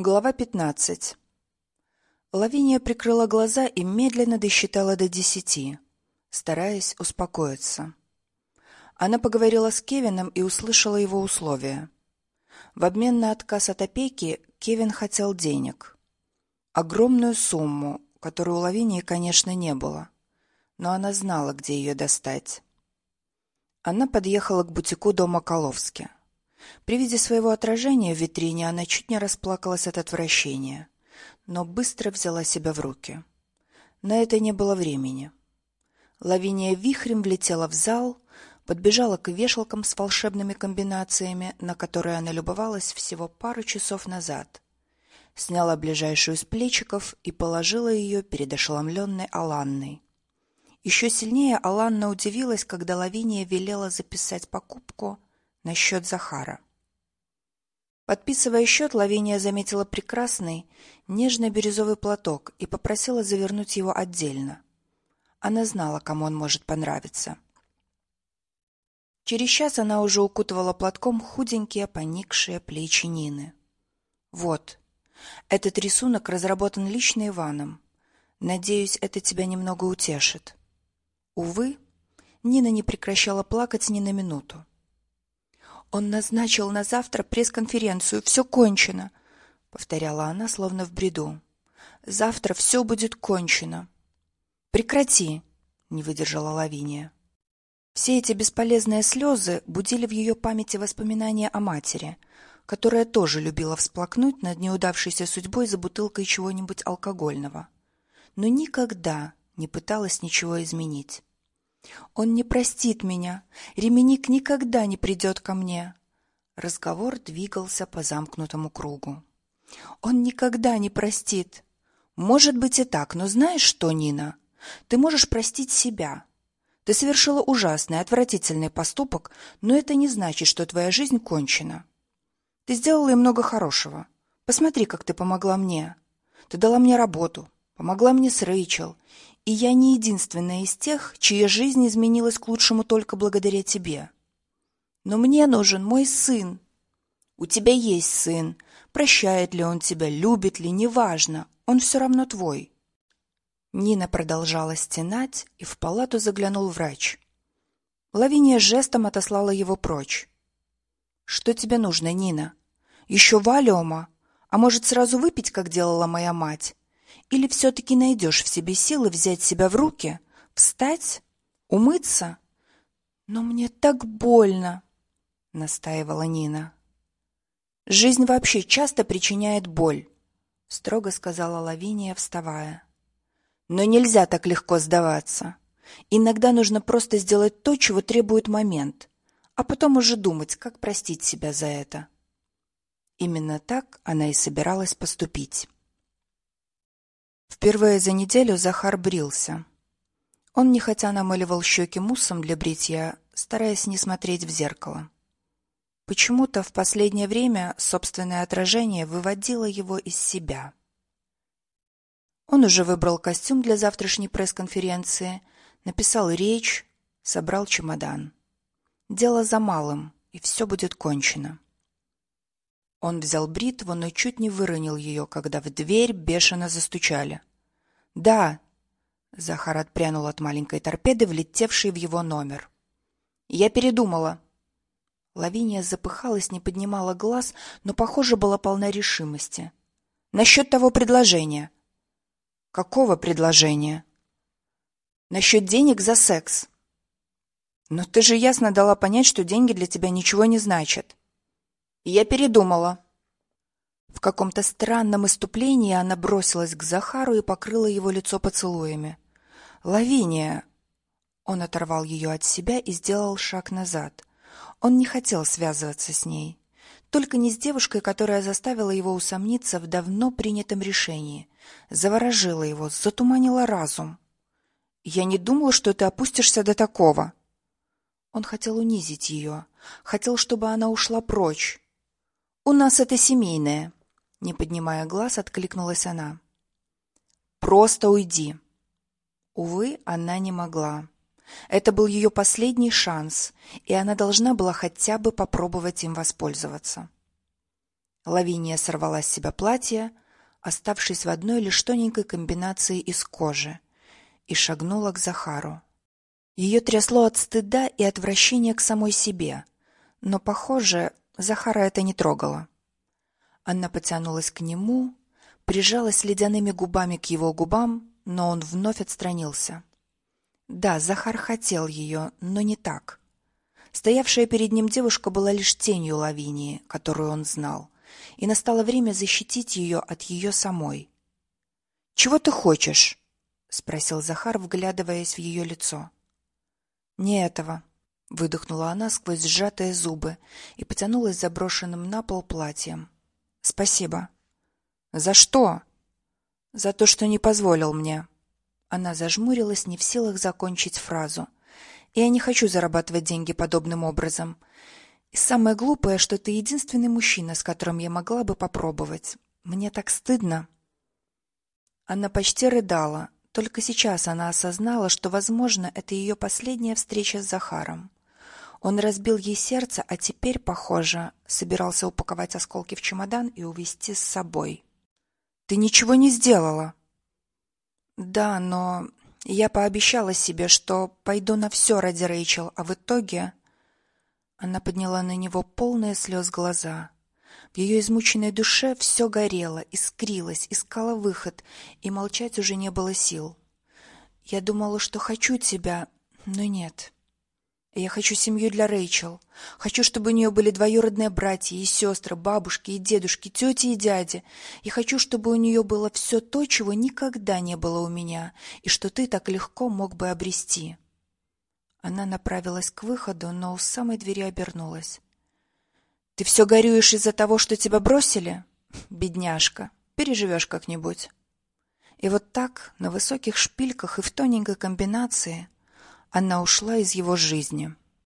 Глава 15. Лавиния прикрыла глаза и медленно досчитала до десяти, стараясь успокоиться. Она поговорила с Кевином и услышала его условия. В обмен на отказ от опеки Кевин хотел денег. Огромную сумму, которой у Лавинии, конечно, не было, но она знала, где ее достать. Она подъехала к бутику дома Коловски. При виде своего отражения в витрине она чуть не расплакалась от отвращения, но быстро взяла себя в руки. На это не было времени. Лавиния вихрем влетела в зал, подбежала к вешалкам с волшебными комбинациями, на которые она любовалась всего пару часов назад. Сняла ближайшую из плечиков и положила ее перед ошеломленной Аланной. Еще сильнее Аланна удивилась, когда Лавиния велела записать покупку на счет Захара. Подписывая счет, Лавиния заметила прекрасный, нежный бирюзовый платок и попросила завернуть его отдельно. Она знала, кому он может понравиться. Через час она уже укутывала платком худенькие, поникшие плечи Нины. Вот. Этот рисунок разработан лично Иваном. Надеюсь, это тебя немного утешит. Увы, Нина не прекращала плакать ни на минуту. Он назначил на завтра пресс-конференцию. Все кончено, повторяла она, словно в бреду. Завтра все будет кончено. Прекрати, не выдержала Лавиния. Все эти бесполезные слезы будили в ее памяти воспоминания о матери, которая тоже любила всплакнуть над неудавшейся судьбой за бутылкой чего-нибудь алкогольного, но никогда не пыталась ничего изменить. Он не простит меня. Ременик никогда не придет ко мне. Разговор двигался по замкнутому кругу. Он никогда не простит. Может быть и так, но знаешь что, Нина? Ты можешь простить себя. Ты совершила ужасный, отвратительный поступок, но это не значит, что твоя жизнь кончена. Ты сделала и много хорошего. Посмотри, как ты помогла мне. Ты дала мне работу, помогла мне с Рэйчел, и я не единственная из тех, чья жизнь изменилась к лучшему только благодаря тебе. Но мне нужен мой сын. У тебя есть сын. Прощает ли он тебя, любит ли, неважно. Он все равно твой. Нина продолжала стенать, и в палату заглянул врач. Лавиния жестом отослала его прочь. Что тебе нужно, Нина? Еще валиума? А может, сразу выпить, как делала моя мать? Или все-таки найдешь в себе силы взять себя в руки, встать, умыться? Но мне так больно, настаивала Нина. Жизнь вообще часто причиняет боль, строго сказала Лавиния, вставая. Но нельзя так легко сдаваться. Иногда нужно просто сделать то, чего требует момент, а потом уже думать, как простить себя за это. Именно так она и собиралась поступить. Впервые за неделю Захар брился. Он нехотя намыливал щеки муссом для бритья, стараясь не смотреть в зеркало. Почему-то в последнее время собственное отражение выводило его из себя. Он уже выбрал костюм для завтрашней пресс-конференции, написал речь, собрал чемодан. Дело за малым, и все будет кончено. Он взял бритву, но чуть не выронил ее, когда в дверь бешено застучали. «Да!» Захар отпрянул от маленькой торпеды, влетевшей в его номер. «Я передумала!» Лавиния запыхалась, не поднимала глаз, но, похоже, была полна решимости. «Насчет того предложения!» «Какого предложения?» «Насчет денег за секс!» «Но ты же ясно дала понять, что деньги для тебя ничего не значат!» «Я передумала!» В каком-то странном иступлении она бросилась к Захару и покрыла его лицо поцелуями. «Лавиния!» Он оторвал ее от себя и сделал шаг назад. Он не хотел связываться с ней. Только не с девушкой, которая заставила его усомниться в давно принятом решении. Заворожила его, затуманила разум. «Я не думала, что ты опустишься до такого!» Он хотел унизить ее, хотел, чтобы она ушла прочь. «У нас это семейное!» Не поднимая глаз, откликнулась она. Просто уйди. Увы, она не могла. Это был ее последний шанс, и она должна была хотя бы попробовать им воспользоваться. Лавиния сорвала с себя платье, оставшись в одной лишь тоненькой комбинации из кожи, и шагнула к Захару. Ее трясло от стыда и отвращения к самой себе, но, похоже, Захара это не трогало. Она потянулась к нему, прижалась ледяными губами к его губам, но он вновь отстранился. Да, Захар хотел ее, но не так. Стоявшая перед ним девушка была лишь тенью Лавинии, которую он знал, и настало время защитить ее от ее самой. «Чего ты хочешь?» — спросил Захар, вглядываясь в ее лицо. «Не этого», — выдохнула она сквозь сжатые зубы и потянулась заброшенным на пол платьем. «Спасибо». «За что?» «За то, что не позволил мне». Она зажмурилась, не в силах закончить фразу. «Я не хочу зарабатывать деньги подобным образом. И самое глупое, что ты единственный мужчина, с которым я могла бы попробовать. Мне так стыдно. Она почти рыдала. Только сейчас она осознала, что, возможно, это ее последняя встреча с Захаром. Он разбил ей сердце, а теперь, похоже, собирался упаковать осколки в чемодан и увезти с собой. Ты ничего не сделала. Да, но я пообещала себе, что пойду на все ради Рэйчел, а в итоге она подняла на него полные слез глаза. В ее измученной душе все горело, искрилось, искало выход, и молчать уже не было сил. Я думала, что хочу тебя, но нет. Я хочу семью для Рэйчел. Хочу, чтобы у нее были двоюродные братья и сестры, бабушки и дедушки, тети и дяди. И хочу, чтобы у нее было все то, чего никогда не было у меня, и что ты так легко мог бы обрести. Она направилась к выходу, но у самой двери обернулась. Ты все горюешь из-за того, что тебя бросили? Бедняжка, переживешь как-нибудь. И вот так, на высоких шпильках и в тоненькой комбинации, она ушла из его жизни.